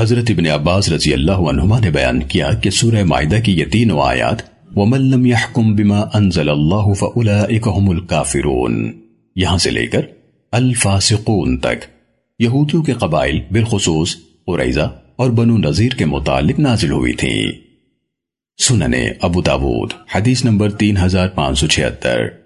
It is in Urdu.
حضرت ابن عباس رضی اللہ عنہما نے بیان کیا کہ سورہ معدہ کی یہ تینوں آیات، وَمَن لَمْ يَحْكُمْ بِمَا أَنزَلَ اللَّهُ فَأُولَئِكَ هُمُ الْكَافِرُونَ۔ یہاں سے لے کر الفاسقون تک۔ یہودیوں کے قبائل بالخصوص قریضہ اور بنو نظیر کے متعلق نازل ہوئی تھیں۔ سنن ابو داود، حدیث نمبر تین ہزار پانچ سو چھہتر۔